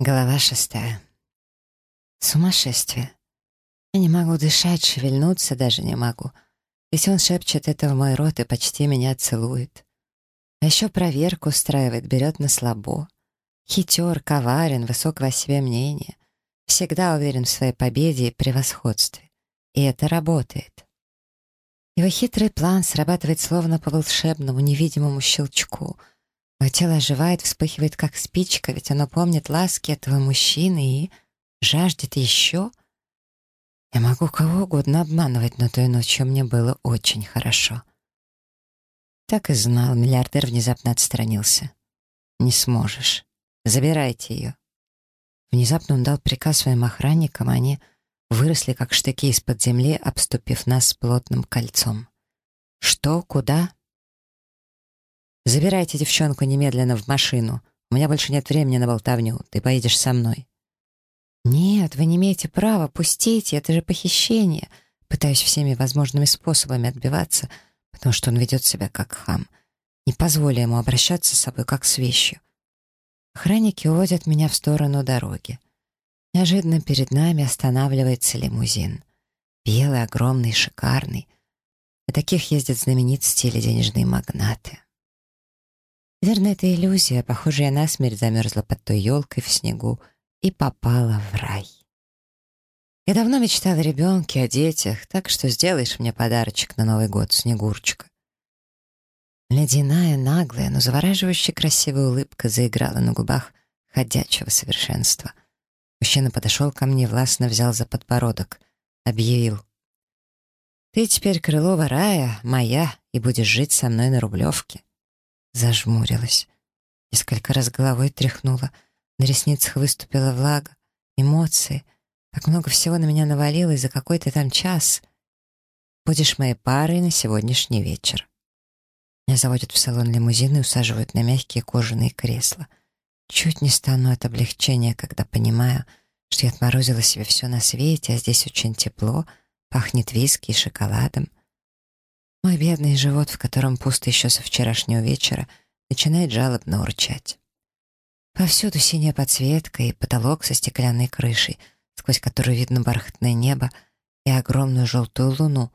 Глава шестая. Сумасшествие. Я не могу дышать, шевельнуться даже не могу. Ведь он шепчет это в мой рот и почти меня целует. А еще проверку устраивает, берет на слабо. Хитер, коварен, высокого о себе мнения. Всегда уверен в своей победе и превосходстве. И это работает. Его хитрый план срабатывает словно по волшебному, невидимому щелчку — Мое тело оживает, вспыхивает, как спичка, ведь оно помнит ласки этого мужчины и жаждет еще. Я могу кого угодно обманывать, но той ночью мне было очень хорошо. Так и знал, миллиардер внезапно отстранился. «Не сможешь. Забирайте ее». Внезапно он дал приказ своим охранникам, они выросли, как штыки из-под земли, обступив нас плотным кольцом. «Что? Куда?» «Забирайте девчонку немедленно в машину. У меня больше нет времени на болтовню. Ты поедешь со мной». «Нет, вы не имеете права. Пустите, это же похищение». Пытаюсь всеми возможными способами отбиваться, потому что он ведет себя как хам. Не позволю ему обращаться с собой как с вещью. Охранники уводят меня в сторону дороги. Неожиданно перед нами останавливается лимузин. Белый, огромный, шикарный. На таких ездят знаменитости или денежные магнаты. Верно, это иллюзия. Похоже, я насмерть замерзла под той елкой в снегу и попала в рай. Я давно мечтала о ребенке, о детях, так что сделаешь мне подарочек на Новый год, Снегурочка. Ледяная, наглая, но завораживающая красивая улыбка заиграла на губах ходячего совершенства. Мужчина подошел ко мне, властно взял за подбородок, объявил. «Ты теперь крылова рая, моя, и будешь жить со мной на Рублевке». Зажмурилась. Несколько раз головой тряхнула. На ресницах выступила влага. Эмоции. Так много всего на меня навалилось за какой-то там час. Будешь моей парой на сегодняшний вечер. Меня заводят в салон лимузина и усаживают на мягкие кожаные кресла. Чуть не стану от облегчения, когда понимаю, что я отморозила себе все на свете, а здесь очень тепло, пахнет виски и шоколадом. Мой бедный живот, в котором пусто еще со вчерашнего вечера, начинает жалобно урчать. Повсюду синяя подсветка и потолок со стеклянной крышей, сквозь которую видно бархатное небо и огромную желтую луну,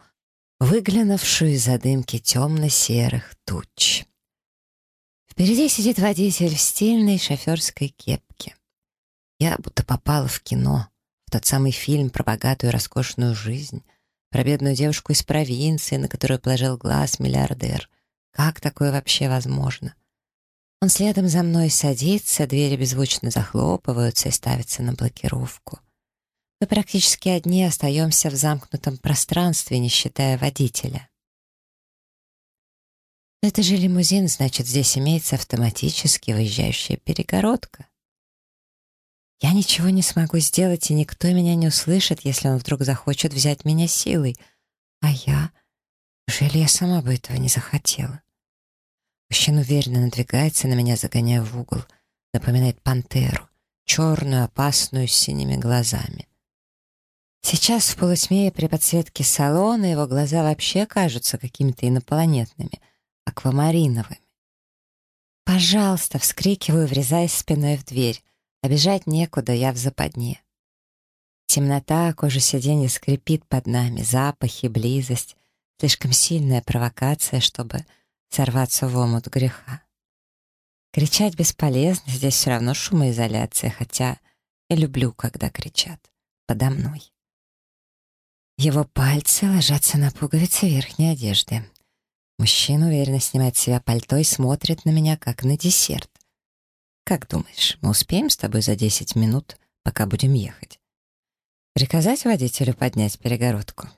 выглянувшую из-за дымки темно-серых туч. Впереди сидит водитель в стильной шоферской кепке. Я будто попала в кино, в тот самый фильм про богатую роскошную жизнь — про бедную девушку из провинции, на которую положил глаз миллиардер. Как такое вообще возможно? Он следом за мной садится, двери беззвучно захлопываются и ставятся на блокировку. Мы практически одни остаемся в замкнутом пространстве, не считая водителя. это же лимузин, значит, здесь имеется автоматически выезжающая перегородка. Я ничего не смогу сделать, и никто меня не услышит, если он вдруг захочет взять меня силой. А я... Неужели я сама бы этого не захотела? Мужчина уверенно надвигается на меня, загоняя в угол. Напоминает пантеру, черную, опасную, с синими глазами. Сейчас в полутьме при подсветке салона его глаза вообще кажутся какими-то инопланетными, аквамариновыми. «Пожалуйста!» — вскрикиваю, врезаясь спиной в дверь. Обежать некуда, я в западне. Темнота, кожа сиденья скрипит под нами, запахи, близость. Слишком сильная провокация, чтобы сорваться в омут греха. Кричать бесполезно, здесь все равно шумоизоляция, хотя я люблю, когда кричат. Подо мной. Его пальцы ложатся на пуговицы верхней одежды. Мужчина уверенно снимает с себя пальто и смотрит на меня, как на десерт. Как думаешь, мы успеем с тобой за 10 минут, пока будем ехать? Приказать водителю поднять перегородку?